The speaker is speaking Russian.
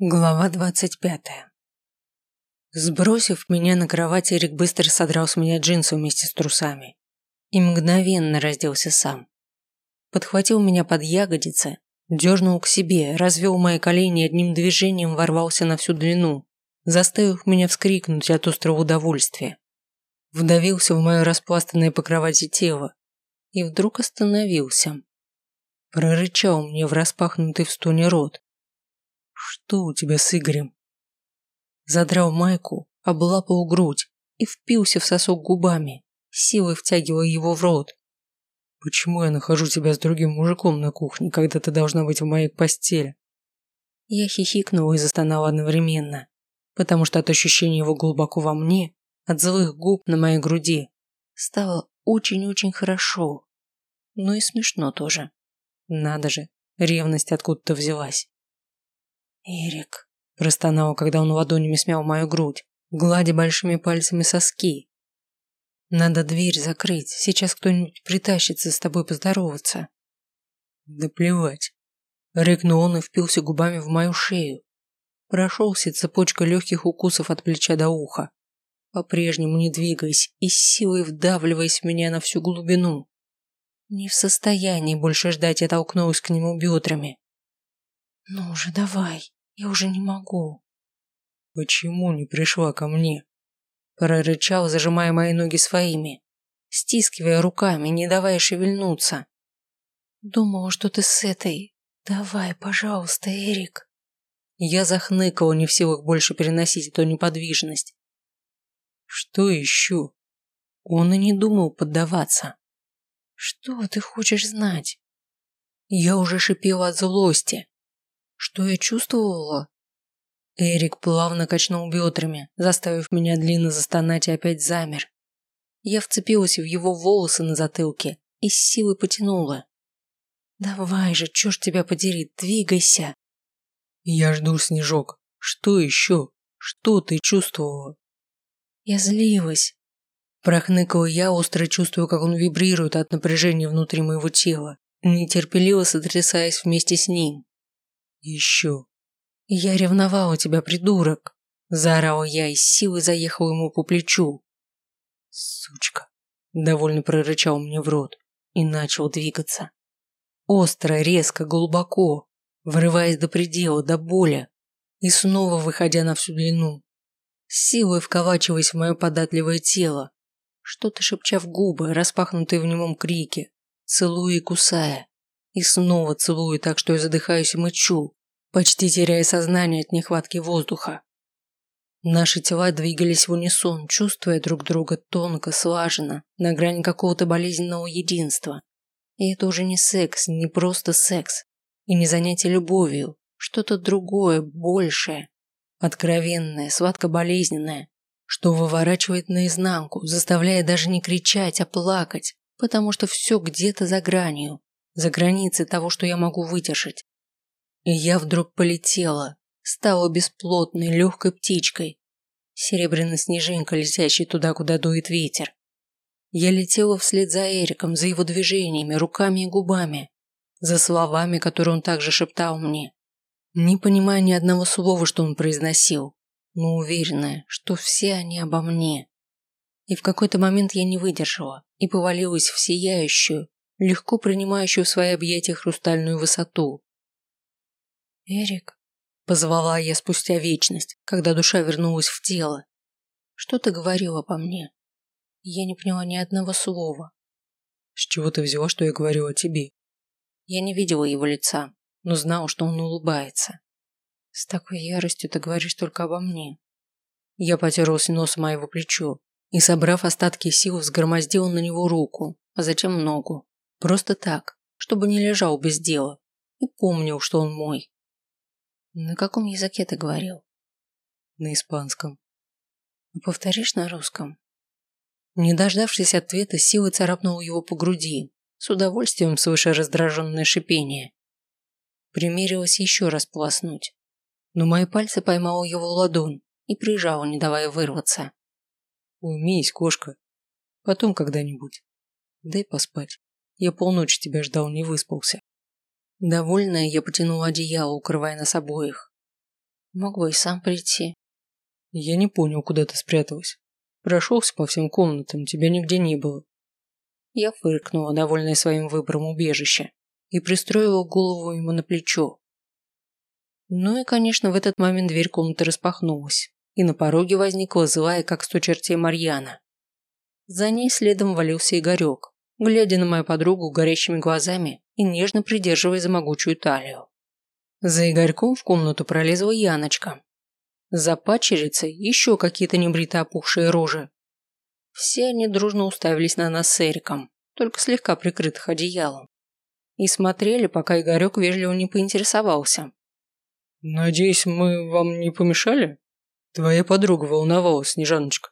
Глава двадцать пятая. Сбросив меня на кровать, Эрик быстро содрал с меня джинсы вместе с трусами и мгновенно разделся сам. Подхватил меня под ягодицы, дернул к себе, развел мои колени одним движением ворвался на всю длину, заставив меня вскрикнуть от острого удовольствия. Вдавился в мое распластанное по кровати тело и вдруг остановился. Прорычал мне в распахнутый в стоне рот, что у тебя с Игорем? Задрал майку, облапал грудь и впился в сосок губами, силой втягивая его в рот. Почему я нахожу тебя с другим мужиком на кухне, когда ты должна быть в моей постели? Я хихикнула и застонала одновременно, потому что от ощущения его глубоко во мне, от злых губ на моей груди, стало очень-очень хорошо. Ну и смешно тоже. Надо же, ревность откуда-то взялась. «Эрик», – простонал, когда он ладонями смял мою грудь, гладя большими пальцами соски. «Надо дверь закрыть, сейчас кто-нибудь притащится с тобой поздороваться». «Да плевать», – рыкнул он и впился губами в мою шею. Прошелся цепочкой легких укусов от плеча до уха, по-прежнему не двигаясь и силой вдавливаясь в меня на всю глубину. Не в состоянии больше ждать, я толкнулась к нему бедрами. «Ну же, давай!» Я уже не могу. Почему не пришла ко мне? Прорычал, зажимая мои ноги своими, стискивая руками, не давая шевельнуться. Думала, что ты с этой. Давай, пожалуйста, Эрик. Я захныкала, не в силах больше переносить эту неподвижность. Что еще? Он и не думал поддаваться. Что ты хочешь знать? Я уже шипела от злости, что я чувствовала? Эрик плавно качнул бедрами, заставив меня длинно застонать и опять замер. Я вцепилась в его волосы на затылке и с силой потянула. «Давай же, чё ж тебя подери, двигайся!» «Я жду, Снежок. Что еще? Что ты чувствовала?» «Я злилась». Прохныкала я, остро чувствуя, как он вибрирует от напряжения внутри моего тела, нетерпеливо сотрясаясь вместе с ним. Еще. Я ревновала тебя, придурок. Заорала я и с силой заехала ему по плечу. Сучка. Довольно прорычал мне в рот и начал двигаться. Остро, резко, глубоко, врываясь до предела, до боли и снова выходя на всю длину. силой вколачиваясь в мое податливое тело, что-то шепча в губы, распахнутые в немом крике, целуя и кусая. И снова целую так, что я задыхаюсь и мычу, почти теряя сознание от нехватки воздуха. Наши тела двигались в унисон, чувствуя друг друга тонко, слаженно, на грани какого-то болезненного единства. И это уже не секс, не просто секс, и не занятие любовью, что-то другое, большее, откровенное, сладко-болезненное, что выворачивает наизнанку, заставляя даже не кричать, а плакать, потому что все где-то за гранью, за границей того, что я могу выдержать. И я вдруг полетела, стала бесплотной, легкой птичкой, серебряной снежинкой, летящей туда, куда дует ветер. Я летела вслед за Эриком, за его движениями, руками и губами, за словами, которые он также шептал мне, не понимая ни одного слова, что он произносил, но уверенная, что все они обо мне. И в какой-то момент я не выдержала и повалилась в сияющую, легко принимающую в свои объятия хрустальную высоту. «Эрик», – позвала я спустя вечность, когда душа вернулась в тело. «Что ты говорил обо мне?» Я не поняла ни одного слова. «С чего ты взяла, что я говорю о тебе?» Я не видела его лица, но знала, что он улыбается. «С такой яростью ты говоришь только обо мне». Я потерлась носом о его плечо и, собрав остатки сил, взгромоздила на него руку, а затем ногу. Просто так, чтобы не лежал без дела. И помнил, что он мой. На каком языке ты говорил? На испанском. Повторишь на русском? Не дождавшись ответа, силой царапнул его по груди, с удовольствием слыша раздраженное шипение. Примерилась еще раз полоснуть, но мои пальцы поймала его ладонь и прижала, не давая вырваться. Уймись, кошка. Потом когда-нибудь. Дай поспать. Я полночи тебя ждал, не выспался. Довольная, я потянула одеяло, укрывая нас обоих. Мог бы и сам прийти. Я не понял, куда ты спряталась. Прошелся по всем комнатам, тебя нигде не было. Я фыркнула, довольная своим выбором убежища, и пристроила голову ему на плечо. Ну и, конечно, в этот момент дверь комнаты распахнулась, и на пороге возникла злая, как сто чертей Марьяна. За ней следом валился Игорек, глядя на мою подругу горящими глазами и нежно придерживая за могучую талию. За Игорьком в комнату пролезла Яночка. За падчерицей еще какие-то небрито опухшие рожи. Все они дружно уставились на нас с Эриком, только слегка прикрытых одеялом. И смотрели, пока Игорек вежливо не поинтересовался. «Надеюсь, мы вам не помешали? Твоя подруга волновалась, Снежаночка».